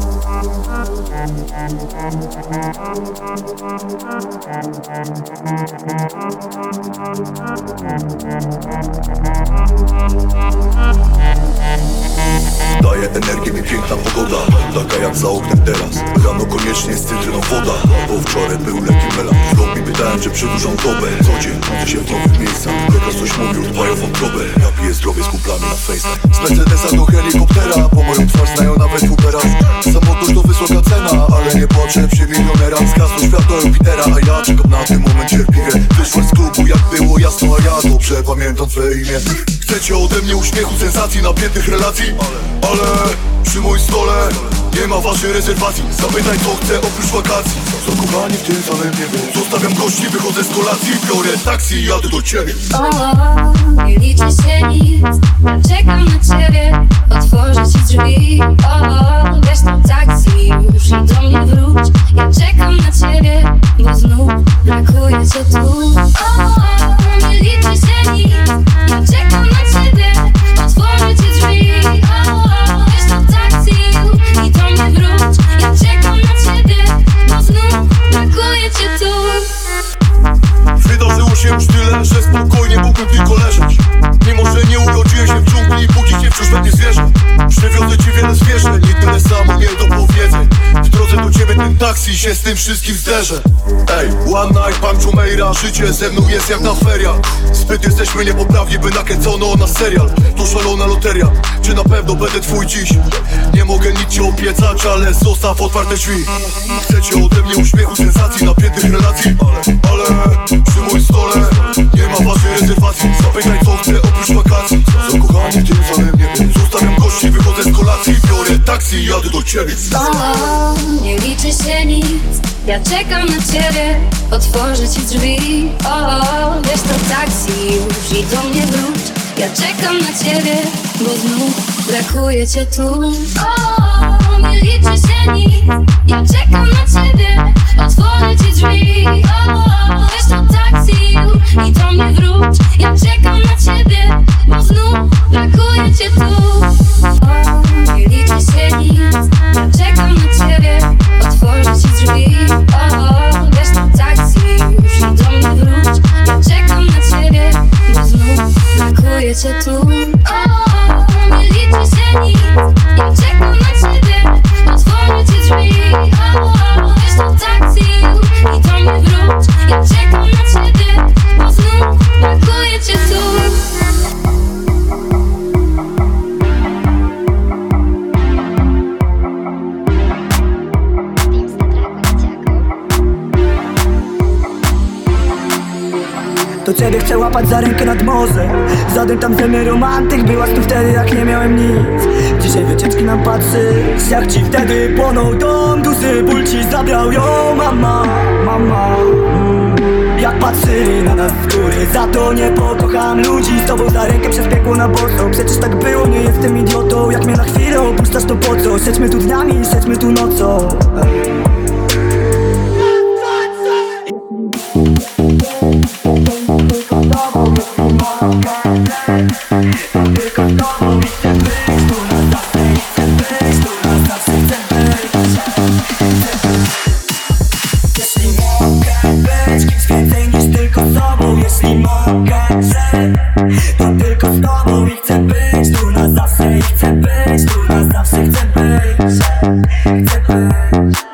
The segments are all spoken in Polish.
Thank you. Daje energię mi piękna pogoda. Taka jak za oknem teraz. Rano koniecznie z cytryną woda. Bo wczoraj był lekki melan. W lobby pytałem czy przedłużam dobę. Co dzień budzę się w nowych miejscach Lekarz coś mówił, dbają wątrobę Ja piję zdrowie z kumplami na FaceTime. Z Mercedesa do helikoptera Po moją twarz znają nawet Ubera. Samotność to wysoka cena Ale nie płaczę przy milionera. Zgasło światło Jupitera A ja czekam na ten moment cierpliwie Wyszłaś z klubu jak było jasno A ja dobrze pamiętam twoje imię. Chcecie ode mnie uśmiechu, sensacji, napiętych relacji? Ale, przy moim stole nie ma waszej rezerwacji. Zapytaj co chcę oprócz wakacji. Zakochani w tym samym niebie. Zostawiam gości, wychodzę z kolacji. Biorę taksi i jadę do ciebie. O, nie liczy się nic. Czekam na ciebie. Otworzę ci drzwi. O, wiesz to taksi Już do mnie wróć. Czekam na ciebie znów brakuje cię tu. Się czekam na ciebie. Drzwi. Wróć. Czekam na ciebie znów brakuje cię tu. Wydarzyło się już tyle, że spokojnie mógłbym tylko leżeć nie urodziłem się w dżungli Budzić się wciąż we zwierzę. Przywiozę ci wiele zwierzę Nie tyle samo miałem do W drodze do ciebie ten taksi się z tym wszystkim zderzę. Ej, one night, pan Jumeira Życie ze mną jest jak na feriach Zbyt jesteśmy niepoprawni, by nakręcono na serial. To szalona loteria Czy na pewno będę twój dziś? Nie mogę nic ci obiecać, ale zostaw otwarte drzwi. Chcecie ode mnie uśmiechu, sensacji, napiętych relacji? Ale, ale przy moim stole. nie ma waszej rezerwacji Zapytaj co chcę oprócz wakacji. Zakochani w tym samym niebie Zostawiam gości, wychodzę z kolacji. Biorę taksi jadę do ciebie. O, nie liczy się nic. Ja czekam na ciebie. Otworzę ci drzwi. O, wiesz to taksi Już i do mnie wróć. Ja czekam na ciebie Bo znów brakuje cię tu. O, nie liczy się nic. Ja czekam na ciebie. Otworzę ci drzwi. O, wiesz to taksi i do mnie wróć. Ja czekam na ciebie Bo brakuje cię tu. O, nie liczy Ja czekam na ciebie. Otworzę ci drzwi. O, wiesz to taksi i do mnie wróć. Ja czekam na ciebie Bo znów brakuje cię tu. O, nie liczy Ja czekam na ciebie. Otworzę ci drzwi. O, wiesz to taksi i do mnie wróć Ja czekam na ciebie Bo znów cię To ciebie chcę łapać za rękę nad morze Żaden tam ze mnie romantyk Byłaś tu wtedy jak nie miałem nic. Dzisiaj wycieczki nam patrzysz Jak ci wtedy płonął dom Duży ból ci zabrał. Ją mama Mama. Jak patrzyli na nas z góry. Za to nie pokocham ludzi Z tobą za rękę przez piekło na boso. Przecież tak było, nie jestem idiotą. Jak mnie na chwilę opuszczasz to po co? Siedźmy tu dniami, siedźmy tu nocą chcę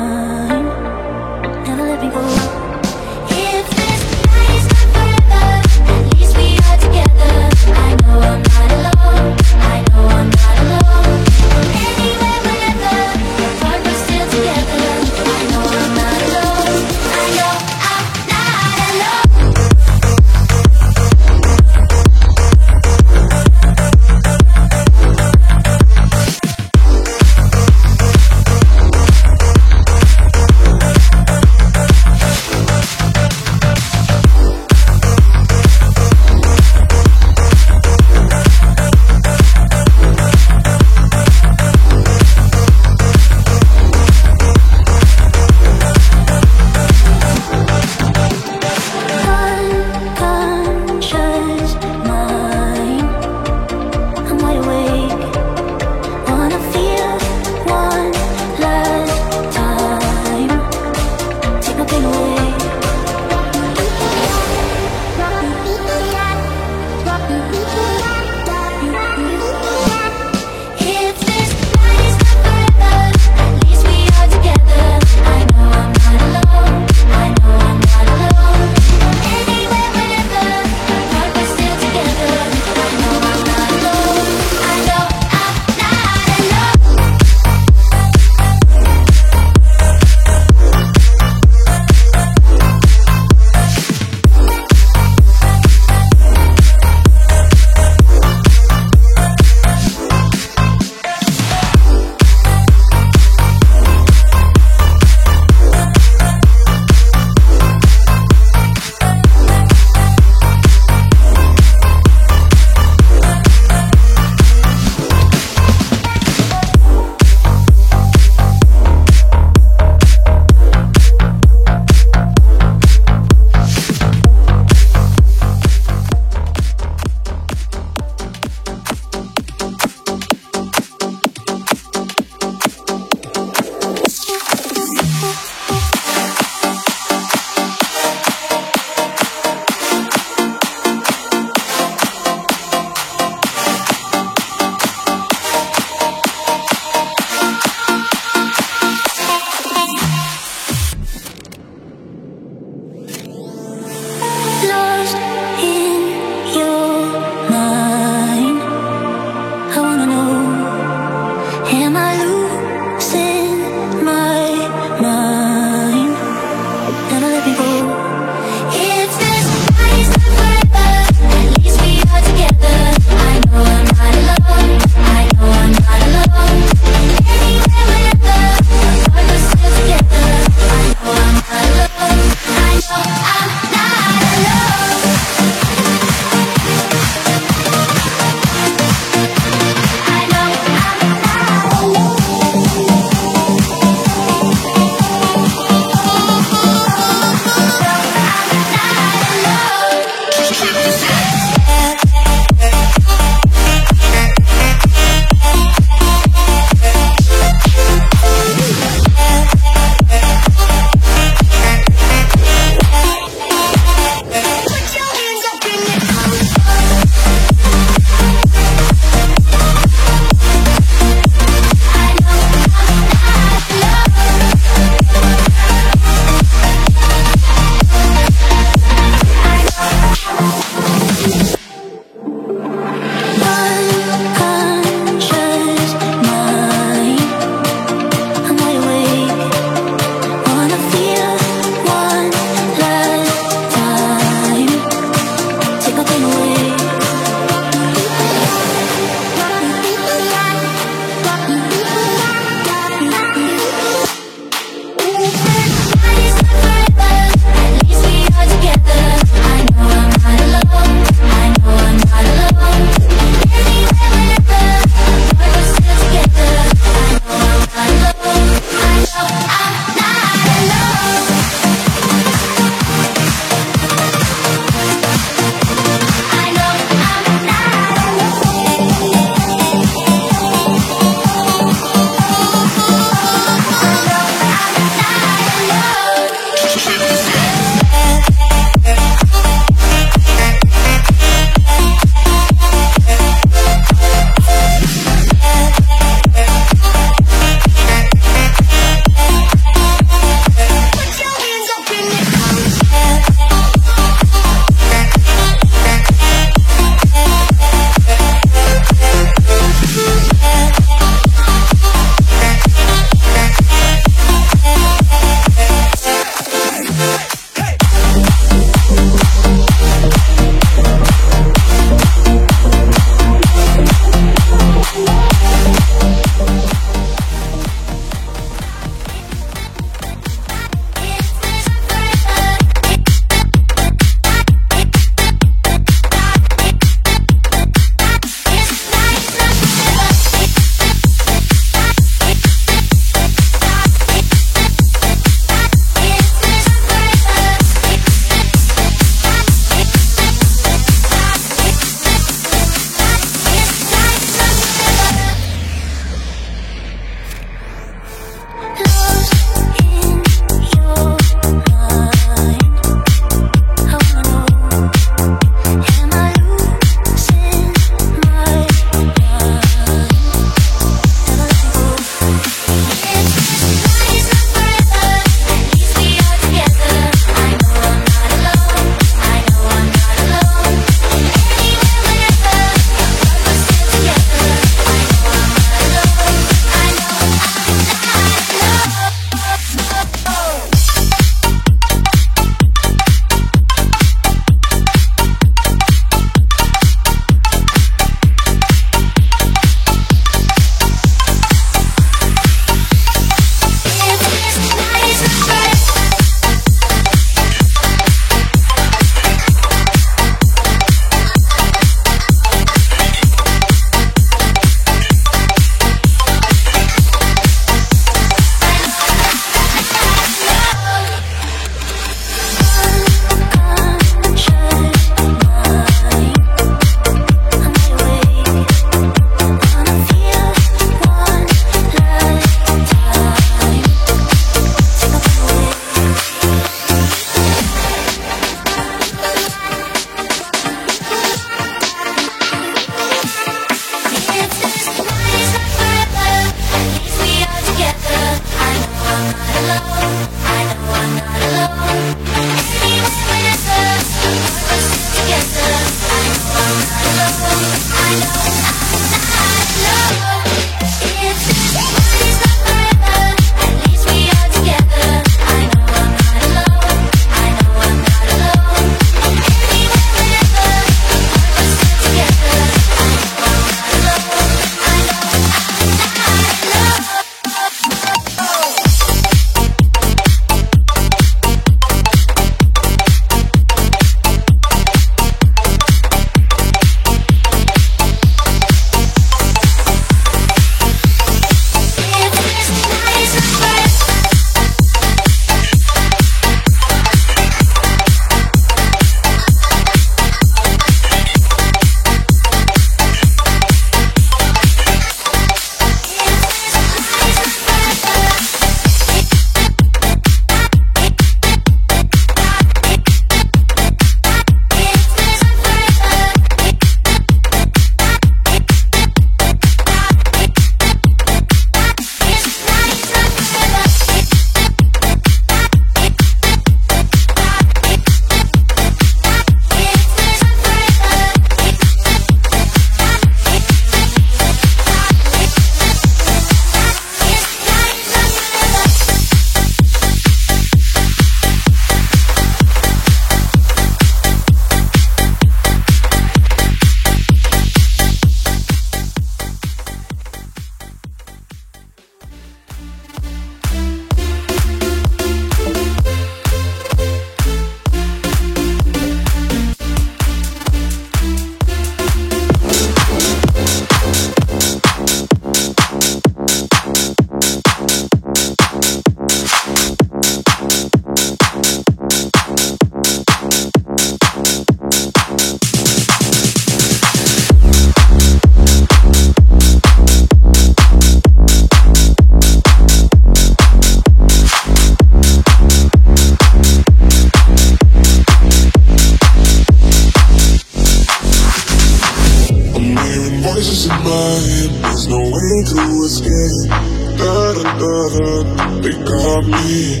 你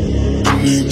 你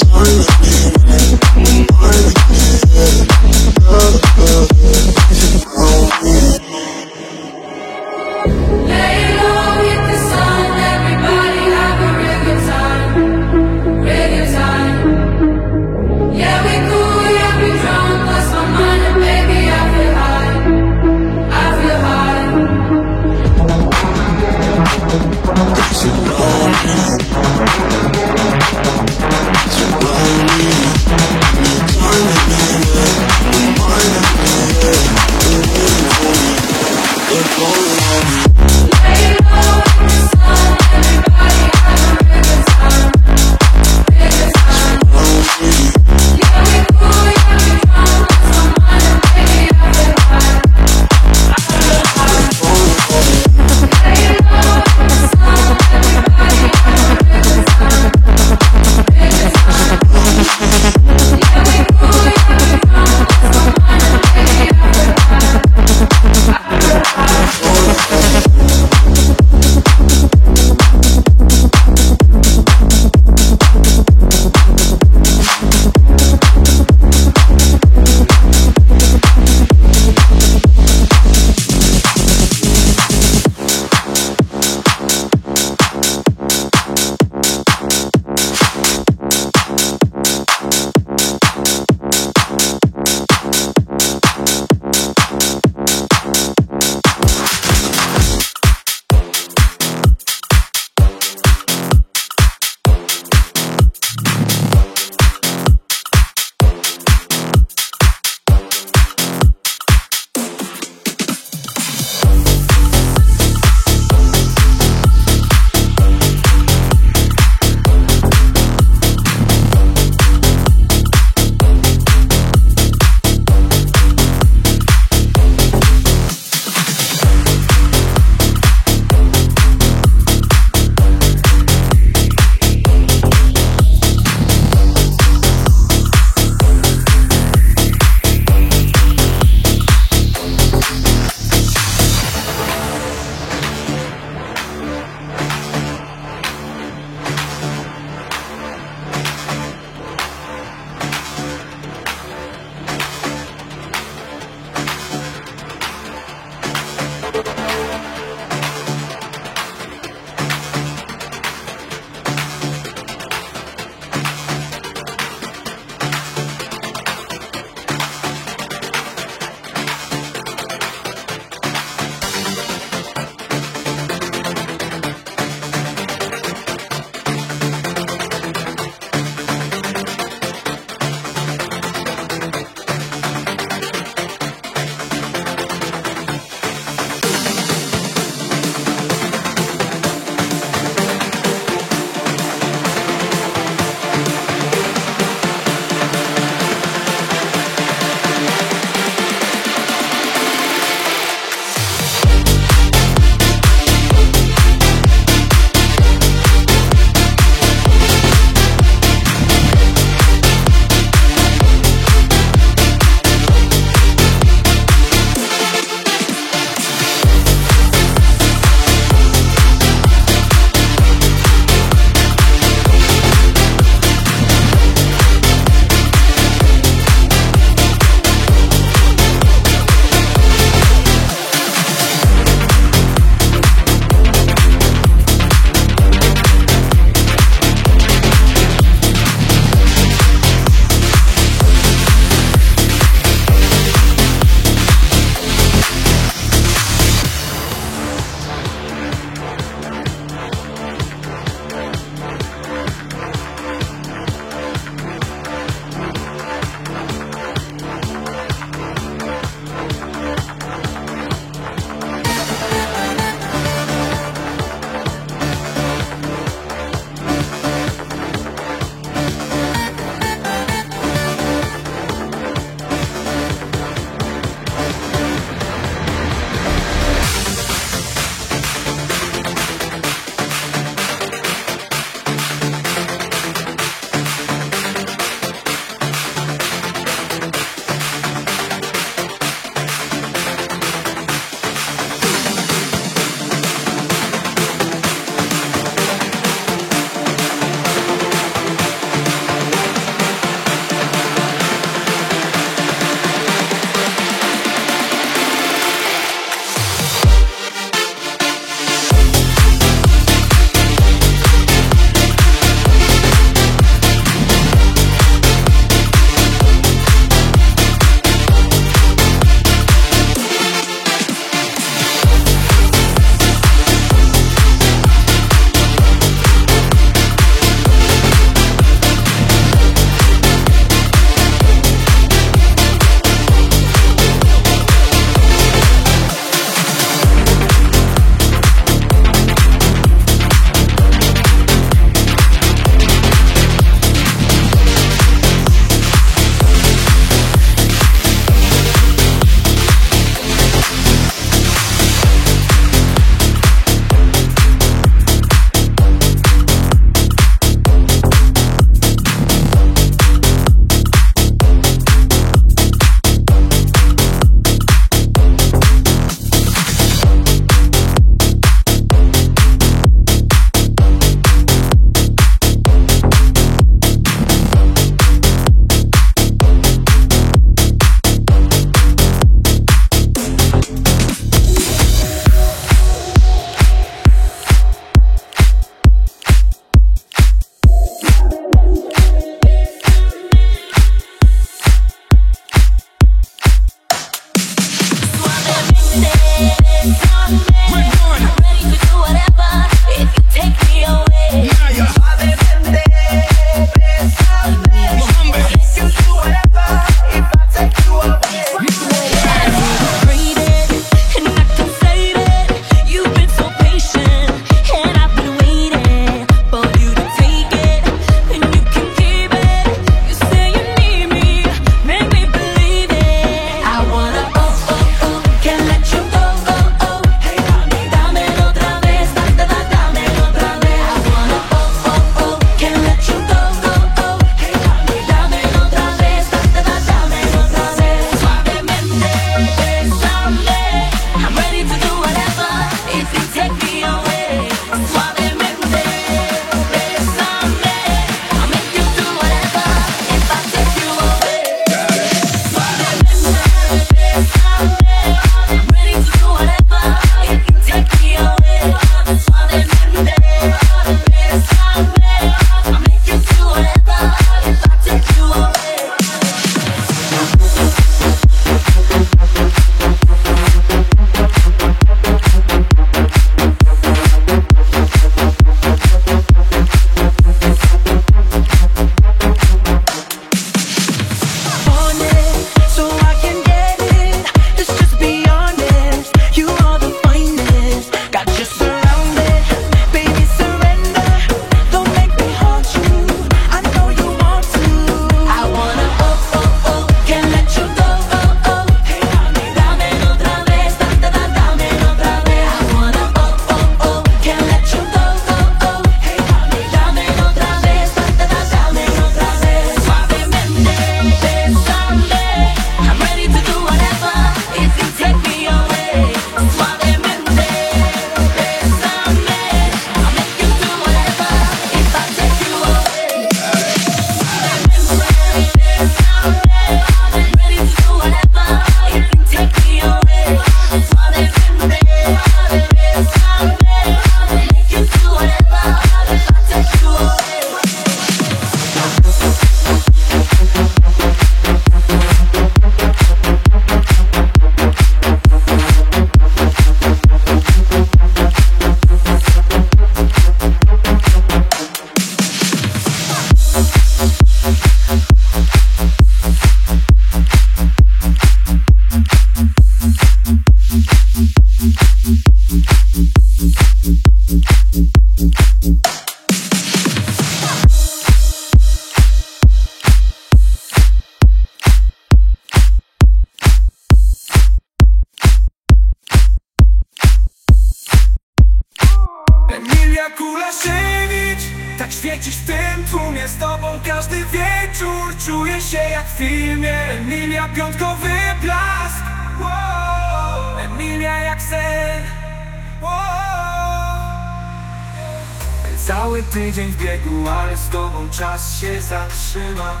się zatrzyma.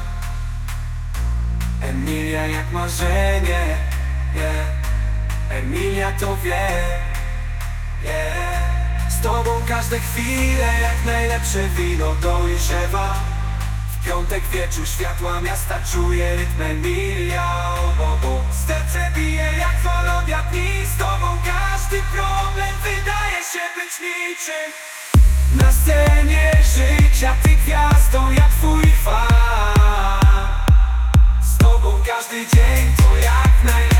Emilia jak marzenie yeah. Emilia to wie yeah. Z tobą każde chwile jak najlepsze wino dojrzewa. W piątek wieczór światła miasta czuje rytm Emilia. Obok Serce bije jak wolodnia dni. Z tobą każdy problem wydaje się być niczym. Na scenie życia ty gwiazdą jak twój far Z tobą każdy dzień to jak najlepszy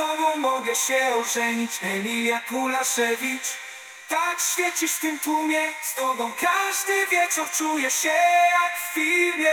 tobą mogę się ożenić Emilia Kulaszewicz. Tak świecisz w tym tłumie Z tobą każdy wieczór czuję się jak w filmie.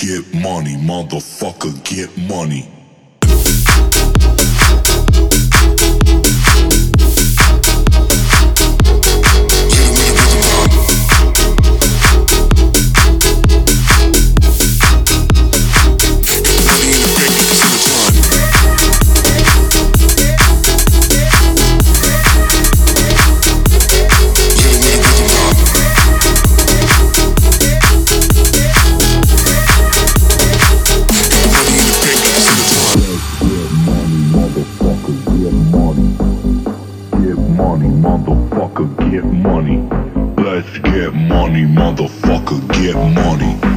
Get money, motherfucker, get money. motherfucker, get money. Let's get money, motherfucker, get money.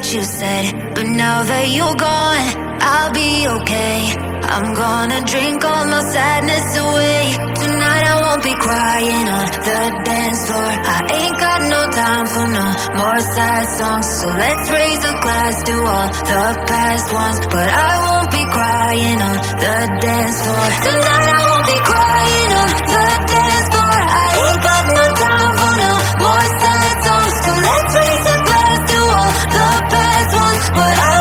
what you said. But now that you're gone, I'll be okay. I'm gonna drink all my sadness away. Tonight I won't be crying on the dance floor. I ain't got no time for no more sad songs. So let's raise a glass to all the past ones. But I won't be crying on the dance floor. Tonight I won't be crying on the dance floor. I ain't got but I